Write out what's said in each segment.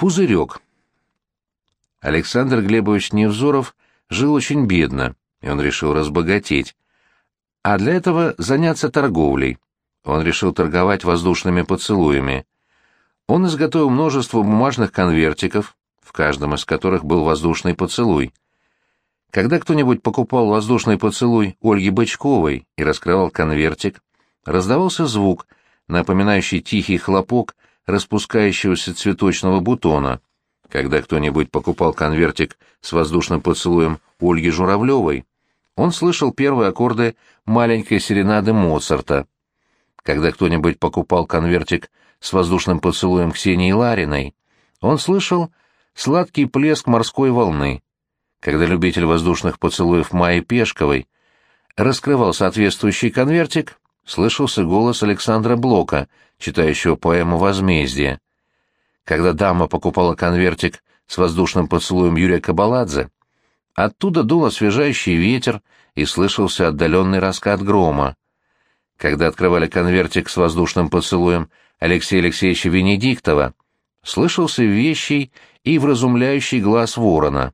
Пузырек. Александр Глебович Невзоров жил очень бедно, и он решил разбогатеть. А для этого заняться торговлей. Он решил торговать воздушными поцелуями. Он изготовил множество бумажных конвертиков, в каждом из которых был воздушный поцелуй. Когда кто-нибудь покупал воздушный поцелуй Ольги Бычковой и раскрывал конвертик, раздавался звук, напоминающий тихий хлопок распускающегося цветочного бутона. Когда кто-нибудь покупал конвертик с воздушным поцелуем Ольги Журавлевой, он слышал первые аккорды маленькой серенады Моцарта. Когда кто-нибудь покупал конвертик с воздушным поцелуем Ксении Лариной, он слышал сладкий плеск морской волны. Когда любитель воздушных поцелуев Майи Пешковой раскрывал соответствующий конвертик, слышался голос Александра Блока, читающего поэму «Возмездие». Когда дама покупала конвертик с воздушным поцелуем Юрия Кабаладзе, оттуда дул освежающий ветер и слышался отдаленный раскат грома. Когда открывали конвертик с воздушным поцелуем Алексея Алексеевича Венедиктова, слышался вещий и вразумляющий глаз ворона.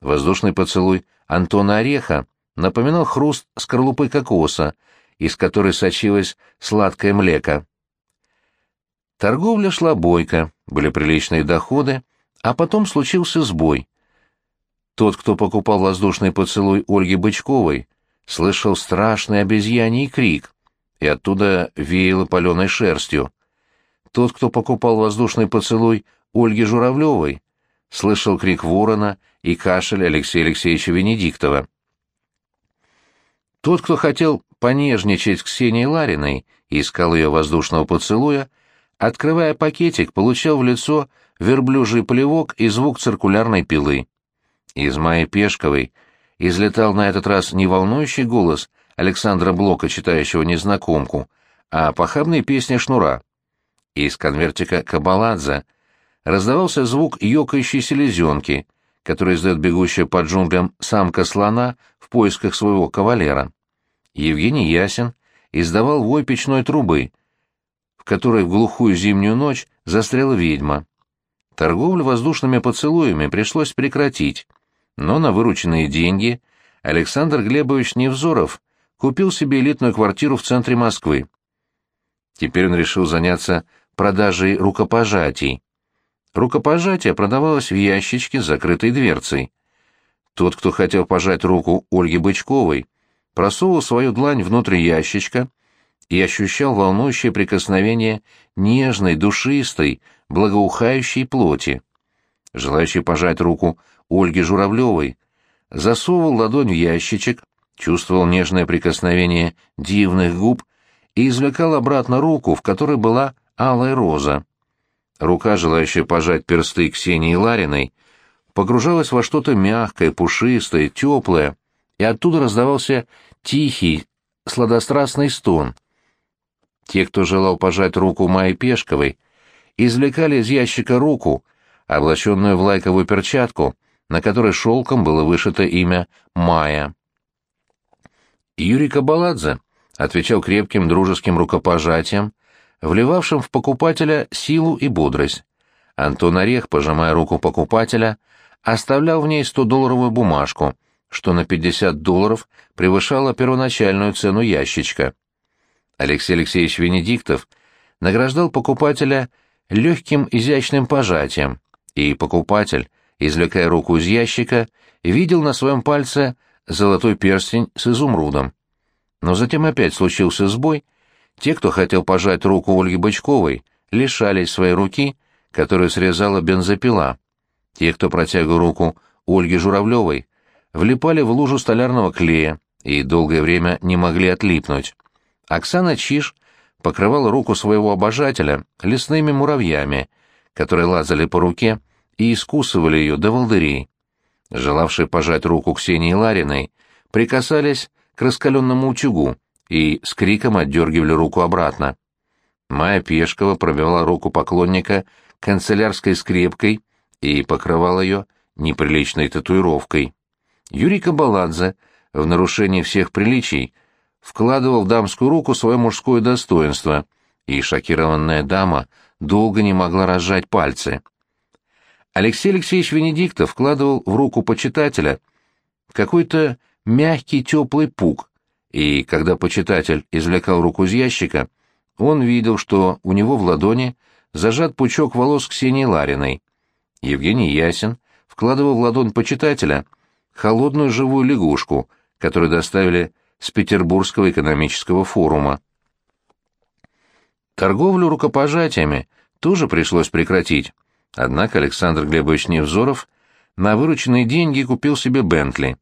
Воздушный поцелуй Антона Ореха напоминал хруст скорлупы кокоса, из которой сочилось сладкое млеко. Торговля шла бойко, были приличные доходы, а потом случился сбой. Тот, кто покупал воздушный поцелуй Ольги Бычковой, слышал страшный обезьяний крик, и оттуда веяло паленой шерстью. Тот, кто покупал воздушный поцелуй Ольги Журавлевой, слышал крик ворона и кашель Алексея Алексеевича Венедиктова. Тот, кто хотел понежничать с Ксенией Лариной и искал ее воздушного поцелуя, открывая пакетик, получал в лицо верблюжий плевок и звук циркулярной пилы. Из Майи Пешковой излетал на этот раз не волнующий голос Александра Блока, читающего незнакомку, а похабные песни Шнура. Из конвертика Кабаладзе раздавался звук ёкающей селезенки, который издает бегущая по джунглям самка слона в поисках своего кавалера. Евгений Ясин издавал вой печной трубы, в которой в глухую зимнюю ночь застряла ведьма. Торговлю воздушными поцелуями пришлось прекратить, но на вырученные деньги Александр Глебович Невзоров купил себе элитную квартиру в центре Москвы. Теперь он решил заняться продажей рукопожатий. Рукопожатие продавалось в ящичке с закрытой дверцей. Тот, кто хотел пожать руку Ольге Бычковой, просовывал свою длань внутрь ящичка и ощущал волнующее прикосновение нежной, душистой, благоухающей плоти. Желающий пожать руку Ольге Журавлевой засовывал ладонь в ящичек, чувствовал нежное прикосновение дивных губ и извлекал обратно руку, в которой была алая роза. Рука, желающая пожать персты Ксении Лариной, погружалась во что-то мягкое, пушистое, теплое, и оттуда раздавался тихий, сладострастный стон. Те, кто желал пожать руку Майи Пешковой, извлекали из ящика руку, облаченную в лайковую перчатку, на которой шелком было вышито имя Майя. Юрий Кабаладзе отвечал крепким дружеским рукопожатием, вливавшим в покупателя силу и бодрость. Антон Орех, пожимая руку покупателя, оставлял в ней 100-долларовую бумажку, что на 50 долларов превышало первоначальную цену ящичка. Алексей Алексеевич Венедиктов награждал покупателя легким изящным пожатием, и покупатель, извлекая руку из ящика, видел на своем пальце золотой перстень с изумрудом. Но затем опять случился сбой. Те, кто хотел пожать руку Ольги Бычковой, лишались своей руки, которую срезала бензопила. Те, кто протягивал руку Ольге Журавлевой, влипали в лужу столярного клея и долгое время не могли отлипнуть. Оксана Чиш покрывала руку своего обожателя лесными муравьями, которые лазали по руке и искусывали ее до волдырей. Желавшие пожать руку Ксении Лариной прикасались к раскаленному утюгу и с криком отдергивали руку обратно. Майя Пешкова пробивала руку поклонника канцелярской скрепкой и покрывала ее неприличной татуировкой. Юрий Кабаладзе, в нарушении всех приличий, вкладывал в дамскую руку свое мужское достоинство, и шокированная дама долго не могла разжать пальцы. Алексей Алексеевич Венедиктов вкладывал в руку почитателя какой-то мягкий теплый пук, и когда почитатель извлекал руку из ящика, он видел, что у него в ладони зажат пучок волос Ксении Лариной. Евгений Ясин вкладывал в ладонь почитателя холодную живую лягушку, которую доставили с Петербургского экономического форума. Торговлю рукопожатиями тоже пришлось прекратить. Однако Александр Глебович Невзоров на вырученные деньги купил себе Бентли.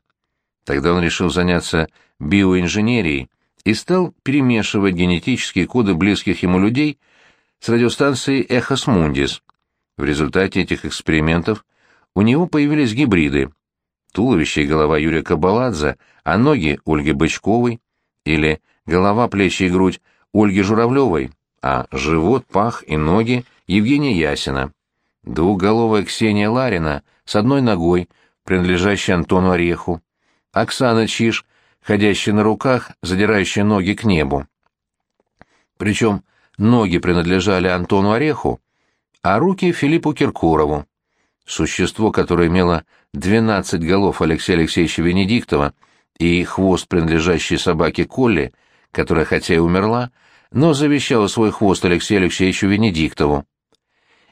Тогда он решил заняться биоинженерией и стал перемешивать генетические коды близких ему людей с радиостанцией «Эхос Мундис». В результате этих экспериментов у него появились гибриды. Туловище и голова Юрия Кабаладзе, а ноги Ольги Бычковой, или голова, плечи и грудь Ольги Журавлевой, а живот, пах и ноги Евгения Ясина. Двухголовая Ксения Ларина с одной ногой, принадлежащей Антону Ореху. Оксана Чиш, ходящая на руках, задирающая ноги к небу. Причем ноги принадлежали Антону Ореху, а руки Филиппу Киркорову. Существо, которое имело 12 голов Алексея Алексеевича Венедиктова и хвост, принадлежащий собаке Колли, которая хотя и умерла, но завещала свой хвост Алексею Алексеевичу Венедиктову.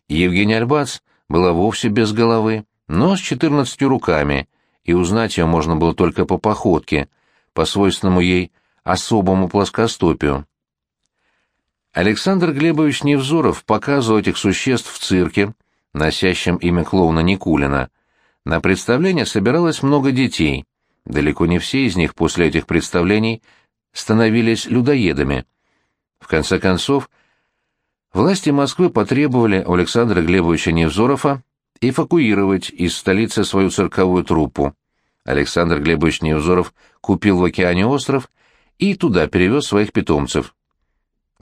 Евгения Альбац была вовсе без головы, но с четырнадцатью руками, и узнать ее можно было только по походке, по свойственному ей особому плоскостопию. Александр Глебович Невзоров показывал этих существ в цирке, носящем имя клоуна Никулина. На представление собиралось много детей. Далеко не все из них после этих представлений становились людоедами. В конце концов, Власти Москвы потребовали у Александра Глебовича Невзорова эвакуировать из столицы свою цирковую труппу. Александр Глебович Невзоров купил в океане остров и туда перевез своих питомцев.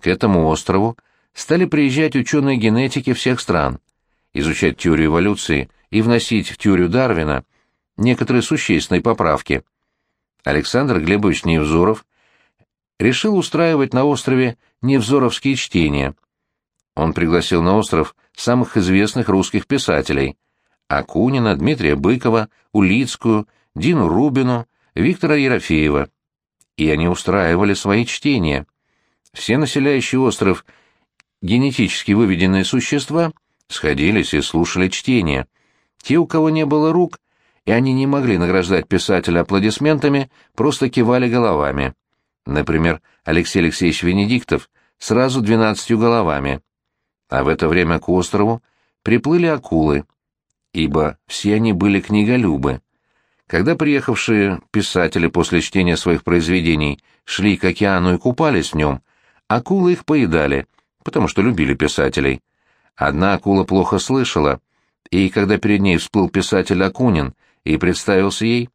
К этому острову стали приезжать ученые генетики всех стран, изучать теорию эволюции и вносить в теорию Дарвина некоторые существенные поправки. Александр Глебович Невзоров решил устраивать на острове невзоровские чтения – он пригласил на остров самых известных русских писателей – Акунина, Дмитрия Быкова, Улицкую, Дину Рубину, Виктора Ерофеева. И они устраивали свои чтения. Все населяющие остров генетически выведенные существа сходились и слушали чтения. Те, у кого не было рук, и они не могли награждать писателя аплодисментами, просто кивали головами. Например, Алексей Алексеевич Венедиктов сразу двенадцатью головами – а в это время к острову приплыли акулы, ибо все они были книголюбы. Когда приехавшие писатели после чтения своих произведений шли к океану и купались в нем, акулы их поедали, потому что любили писателей. Одна акула плохо слышала, и когда перед ней всплыл писатель Акунин и представился ей,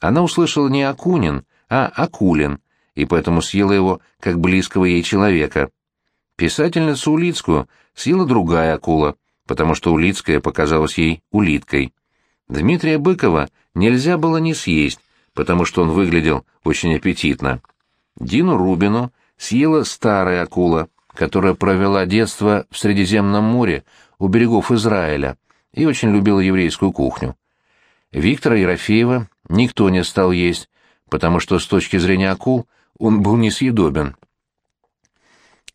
она услышала не Акунин, а Акулин, и поэтому съела его как близкого ей человека. Писательницу Улицкую съела другая акула, потому что Улицкая показалась ей улиткой. Дмитрия Быкова нельзя было не съесть, потому что он выглядел очень аппетитно. Дину Рубину съела старая акула, которая провела детство в Средиземном море у берегов Израиля и очень любила еврейскую кухню. Виктора Ерофеева никто не стал есть, потому что с точки зрения акул он был несъедобен.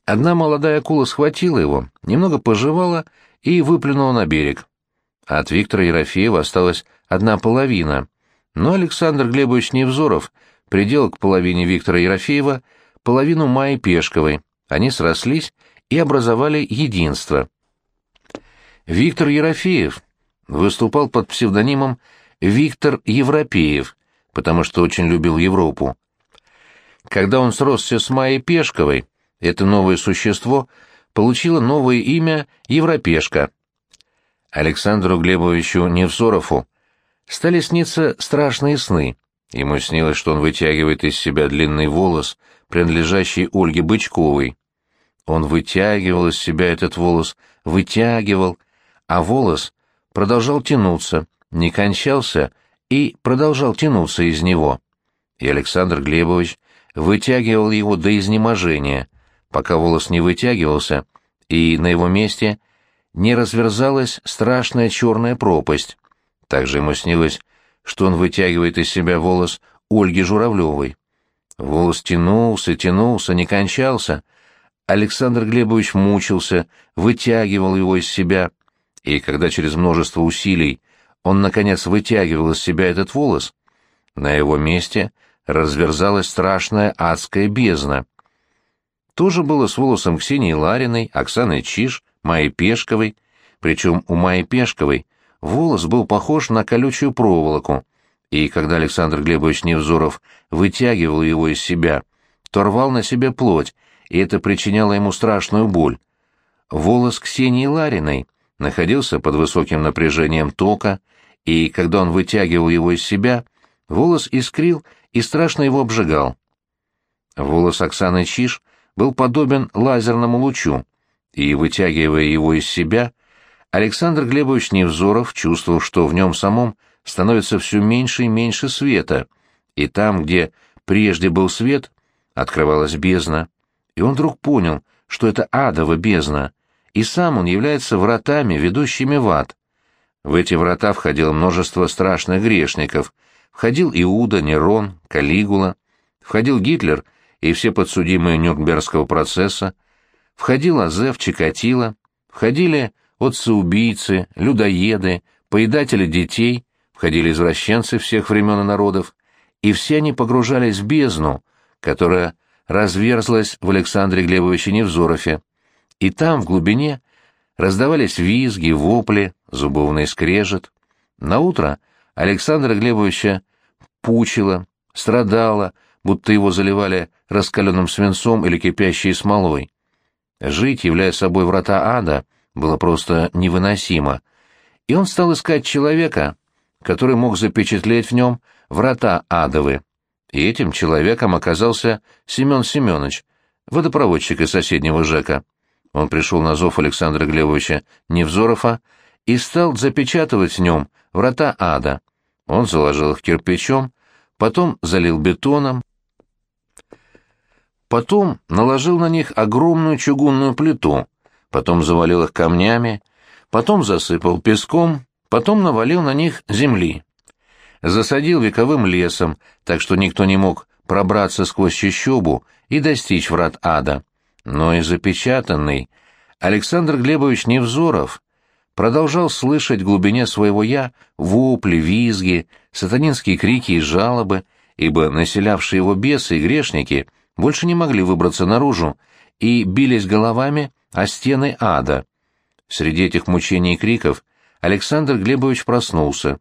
Одна молодая акула схватила его, немного пожевала и выплюнула на берег. От Виктора Ерофеева осталась одна половина, но Александр Глебович Невзоров приделал к половине Виктора Ерофеева половину Майи Пешковой. Они срослись и образовали единство. Виктор Ерофеев выступал под псевдонимом Виктор Европеев, потому что очень любил Европу. Когда он сросся с Майей Пешковой, это новое существо получило новое имя Европешка. Александру Глебовичу Невзорову стали сниться страшные сны. Ему снилось, что он вытягивает из себя длинный волос, принадлежащий Ольге Бычковой. Он вытягивал из себя этот волос, вытягивал, а волос продолжал тянуться, не кончался и продолжал тянуться из него. И Александр Глебович вытягивал его до изнеможения — пока волос не вытягивался, и на его месте не разверзалась страшная черная пропасть. Также ему снилось, что он вытягивает из себя волос Ольги Журавлевой. Волос тянулся, тянулся, не кончался. Александр Глебович мучился, вытягивал его из себя, и когда через множество усилий он, наконец, вытягивал из себя этот волос, на его месте разверзалась страшная адская бездна. То же было с волосом Ксении Лариной, Оксаны Чиж, Майи Пешковой, причем у Майи Пешковой волос был похож на колючую проволоку, и когда Александр Глебович Невзоров вытягивал его из себя, то рвал на себе плоть, и это причиняло ему страшную боль. Волос Ксении Лариной находился под высоким напряжением тока, и когда он вытягивал его из себя, волос искрил и страшно его обжигал. Волос Оксаны Чиш был подобен лазерному лучу, и, вытягивая его из себя, Александр Глебович Невзоров чувствовал, что в нем самом становится все меньше и меньше света, и там, где прежде был свет, открывалась бездна, и он вдруг понял, что это адова бездна, и сам он является вратами, ведущими в ад. В эти врата входило множество страшных грешников, входил Иуда, Нерон, Калигула, входил Гитлер и все подсудимые Нюрнбергского процесса, входил Азеф, Чикатило, входили отцы-убийцы, людоеды, поедатели детей, входили извращенцы всех времен и народов, и все они погружались в бездну, которая разверзлась в Александре Глебовиче Невзорове, и там, в глубине, раздавались визги, вопли, зубовный скрежет. Наутро Александра Глебовича пучило, страдало, будто его заливали раскаленным свинцом или кипящей смолой. Жить, являя собой врата ада, было просто невыносимо, и он стал искать человека, который мог запечатлеть в нем врата адовы. И этим человеком оказался Семен Семенович, водопроводчик из соседнего ЖЭКа. Он пришел на зов Александра Глебовича Невзорова и стал запечатывать в нем врата ада. Он заложил их кирпичом, потом залил бетоном, потом наложил на них огромную чугунную плиту, потом завалил их камнями, потом засыпал песком, потом навалил на них земли. Засадил вековым лесом, так что никто не мог пробраться сквозь чащобу и достичь врат ада но и запечатанный, Александр Глебович Невзоров продолжал слышать в глубине своего «я» вопли, визги, сатанинские крики и жалобы, ибо населявшие его бесы и грешники больше не могли выбраться наружу и бились головами о стены ада. Среди этих мучений и криков Александр Глебович проснулся.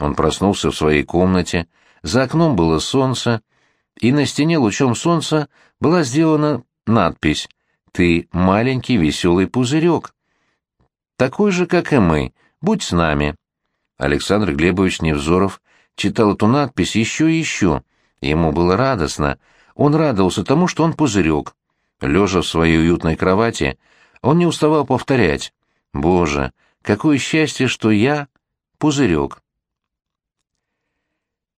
Он проснулся в своей комнате, за окном было солнце, и на стене лучом солнца была сделана надпись «Ты маленький веселый пузырек». Такой же, как и мы, будь с нами. Александр Глебович Невзоров читал эту надпись еще и еще. Ему было радостно. Он радовался тому, что он пузырек. Лежа в своей уютной кровати, он не уставал повторять. «Боже, какое счастье, что я пузырек!»